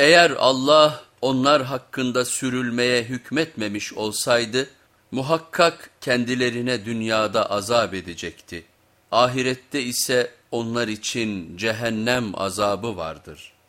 Eğer Allah onlar hakkında sürülmeye hükmetmemiş olsaydı, muhakkak kendilerine dünyada azap edecekti. Ahirette ise onlar için cehennem azabı vardır.''